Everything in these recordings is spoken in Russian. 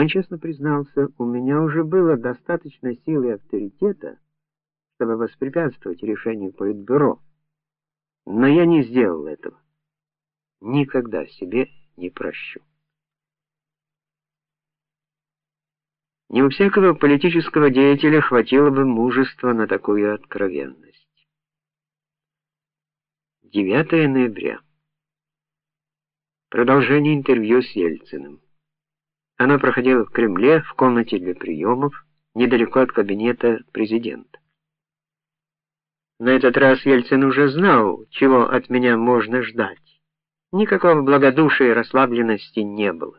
Он честно признался: "У меня уже было достаточно сил и авторитета, чтобы воспрепятствовать решению политбюро, но я не сделал этого. Никогда себе не прощу". Не у всякого политического деятеля хватило бы мужества на такую откровенность. 9 ноября. Продолжение интервью с Ельциным. Оно проходило в Кремле, в комнате для приемов, недалеко от кабинета президента. На этот раз Ельцин уже знал, чего от меня можно ждать. Никакого благодушия и расслабленности не было.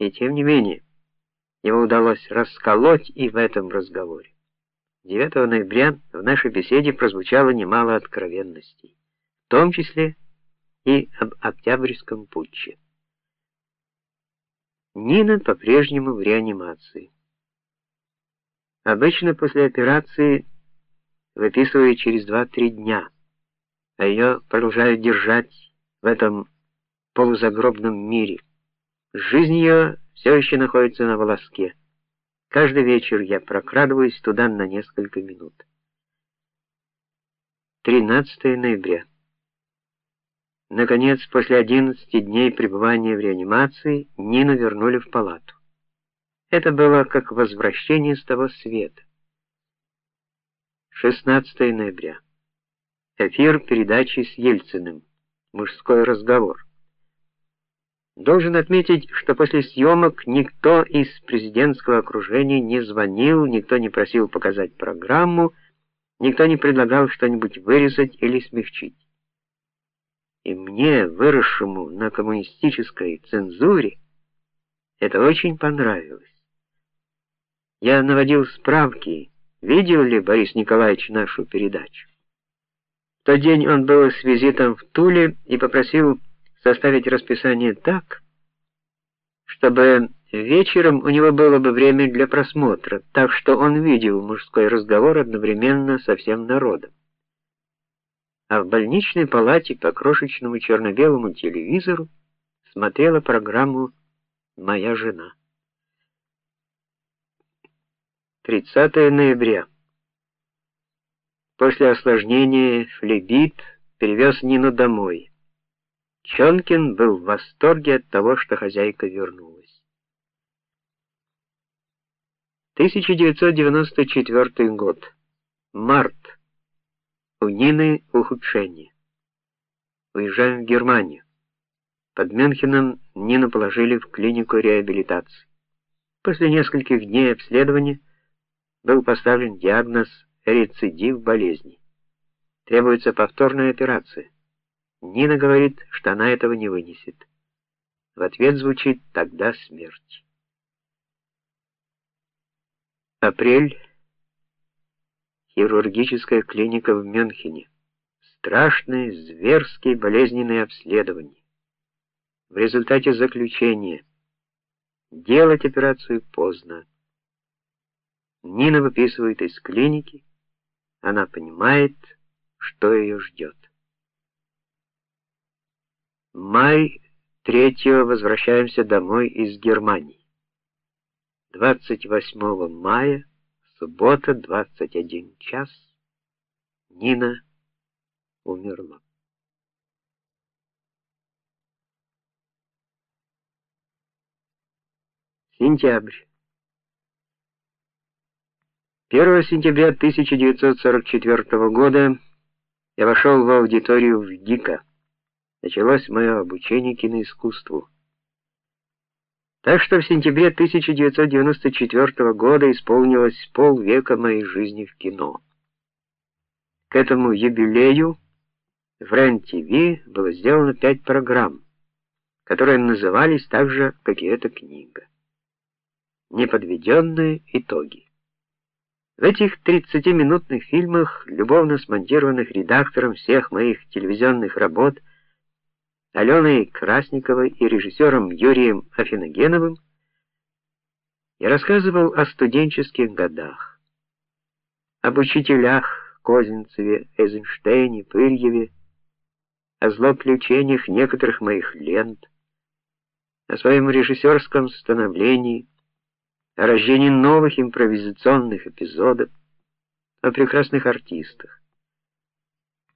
И тем не менее, его удалось расколоть и в этом разговоре. 9 ноября в нашей беседе прозвучало немало откровенностей, в том числе и об Октябрьском путче. Нина по-прежнему в реанимации. Обычно после операции выписывают через 2-3 дня, а ее продолжают держать в этом полузагробном мире. Жизнь ее все еще находится на волоске. Каждый вечер я прокрадываюсь туда на несколько минут. 13 ноября. Наконец, после 11 дней пребывания в реанимации, Нину вернули в палату. Это было как возвращение с того света. 16 ноября. Эфир передачи с Ельциным. Мужской разговор. Должен отметить, что после съемок никто из президентского окружения не звонил, никто не просил показать программу, никто не предлагал что-нибудь вырезать или смягчить. И мне, выросшему на коммунистической цензуре, это очень понравилось. Я наводил справки, видел ли Борис Николаевич нашу передачу. В тот день он был с визитом в Туле и попросил составить расписание так, чтобы вечером у него было бы время для просмотра, так что он видел мужской разговор одновременно со всем народом. А в больничной палате по крошечному черно-белому телевизору смотрела программу Моя жена. 30 ноября. После осложнения флебит перевез Нину домой. Чонкин был в восторге от того, что хозяйка вернулась. 1994 год. Март. У Нины ухудшение. Уезжаем в Германию. Под Мюнхеном Нину положили в клинику реабилитации. После нескольких дней обследования был поставлен диагноз рецидив болезни. Требуется повторная операция. Нина говорит, что она этого не вынесет. В ответ звучит тогда смерть. Апрель. Хирургическая клиника в Мюнхене. Страшные, зверские болезненные обследования. В результате заключения делать операцию поздно. Нина выписывает из клиники. Она понимает, что ее ждет. Май третьего возвращаемся домой из Германии. 28 мая, суббота, 21 час. Нина умерла. Сентябрь. 1 сентября 1944 года я вошел в аудиторию в ГИКа началось мое обучение киноискусству. Так что в сентябре 1994 года исполнилось полвека моей жизни в кино. К этому юбилею в РЕН-ТВ было сделано пять программ, которые назывались так же, как и эта книга. Неподведенные итоги. В этих 30-минутных фильмах, любовно смонтированных редактором всех моих телевизионных работ, Аленой Красниковой и режиссером Юрием Афиногеновым я рассказывал о студенческих годах, об учителях Козинцеве, Эйзенштейне, Пырьеве, о злоключениях некоторых моих лент, о своем режиссерском становлении, о рождении новых импровизационных эпизодов, о прекрасных артистах.